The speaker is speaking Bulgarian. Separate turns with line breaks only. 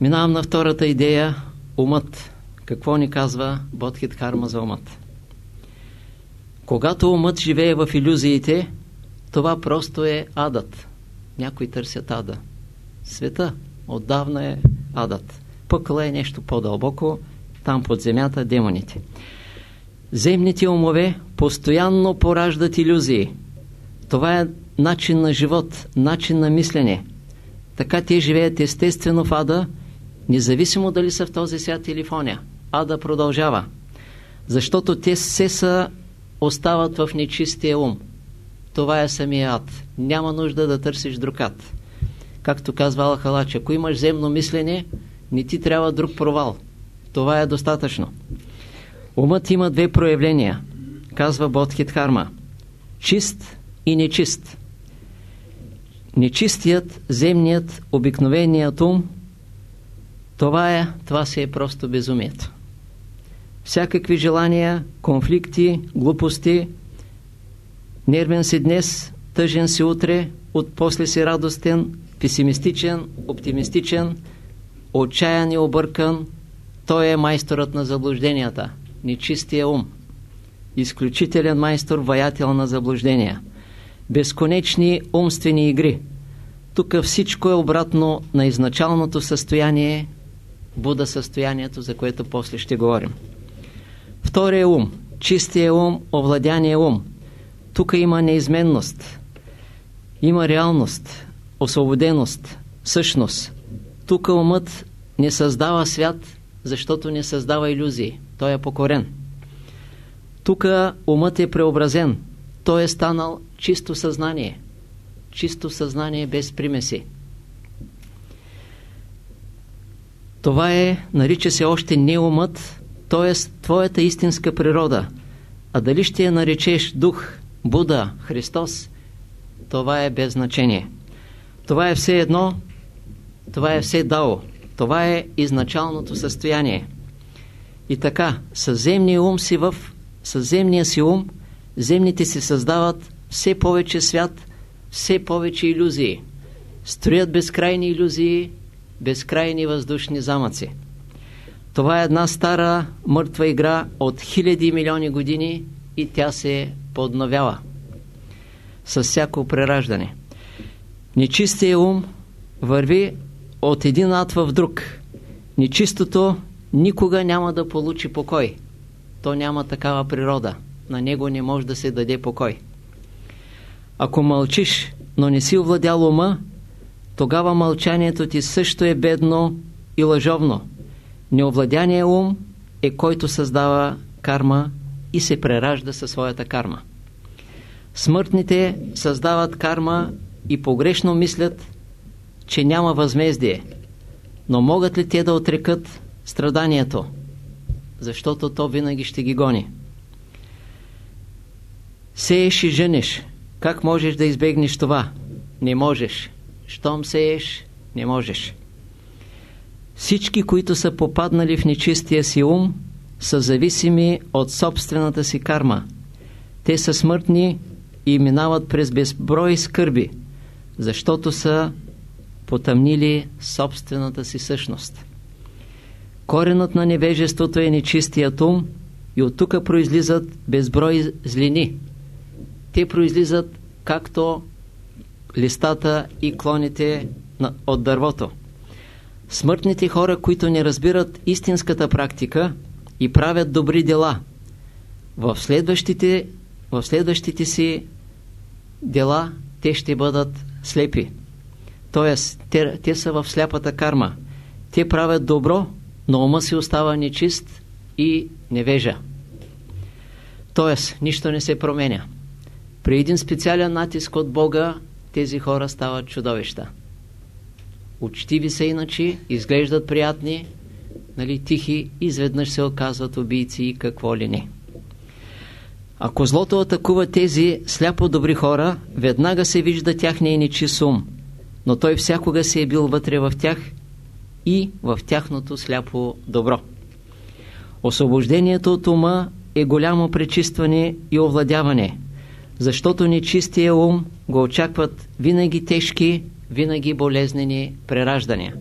Минавам на втората идея – умът. Какво ни казва Бодхит Харма за умът? Когато умът живее в иллюзиите, това просто е адът. Някои търсят ада. Света отдавна е адът. Пъкъла е нещо по-дълбоко, там под земята демоните. Земните умове постоянно пораждат иллюзии. Това е начин на живот, начин на мислене. Така те живеят естествено в ада, независимо дали са в този свят или в оня. Ада продължава. Защото те се са остават в нечистия ум. Това е самия ад. Няма нужда да търсиш друг ад. Както казва Алхалач, ако имаш земно мислене, не ти трябва друг провал. Това е достатъчно. Умът има две проявления, казва Бодхит Харма. Чист и нечист. Нечистият, земният, обикновеният ум, това е, това си е просто безумието. Всякакви желания, конфликти, глупости, нервен си днес, тъжен си утре, от после си радостен, песимистичен, оптимистичен, отчаян и объркан, той е майсторът на заблужденията, нечистия ум. Изключителен майстор, ваятел на заблуждения. Безконечни умствени игри. Тук всичко е обратно на изначалното състояние, Буда състоянието, за което после ще говорим. Втория ум, чистия ум, овладяния ум. Тук има неизменност, има реалност, освободеност, същност. Тук умът не създава свят, защото не създава иллюзии. Той е покорен. Тук умът е преобразен. Той е станал чисто съзнание. Чисто съзнание без примеси. Това е, нарича се още не умът, т.е. твоята истинска природа. А дали ще я наречеш дух, Буда, Христос, това е без значение. Това е все едно, това е все дао. Това е изначалното състояние. И така, със земния ум си в със земния си ум, земните си създават все повече свят, все повече иллюзии. Строят безкрайни иллюзии, безкрайни въздушни замъци. Това е една стара мъртва игра от хиляди милиони години и тя се подновява с всяко прераждане. Нечистия ум върви от един ад в друг. Нечистото никога няма да получи покой. То няма такава природа. На него не може да се даде покой. Ако мълчиш, но не си овладял ума, тогава мълчанието ти също е бедно и лъжовно. Неовладяният ум е който създава карма и се преражда със своята карма. Смъртните създават карма и погрешно мислят, че няма възмездие. Но могат ли те да отрекат страданието? Защото то винаги ще ги гони. Сееш и женеш. Как можеш да избегнеш това? Не можеш. Щом сееш, не можеш. Всички, които са попаднали в нечистия си ум, са зависими от собствената си карма. Те са смъртни и минават през безброй скърби, защото са потъмнили собствената си същност. Коренът на невежеството е нечистият ум и от тук произлизат безброй злини. Те произлизат както листата и клоните от дървото. Смъртните хора, които не разбират истинската практика и правят добри дела, в следващите, в следващите си дела те ще бъдат слепи. Тоест, те, те са в сляпата карма. Те правят добро, но ума си остава нечист и невежа. Тоест, нищо не се променя. При един специален натиск от Бога, тези хора стават чудовища. Учтиви са иначе, изглеждат приятни, нали, тихи, изведнъж се оказват убийци и какво ли не. Ако злото атакува тези сляпо добри хора, веднага се вижда тяхния нечист ум, но той всякога се е бил вътре в тях и в тяхното сляпо добро. Освобождението от ума е голямо пречистване и овладяване, защото нечистия ум го очакват винаги тежки, винаги болезнени прераждания.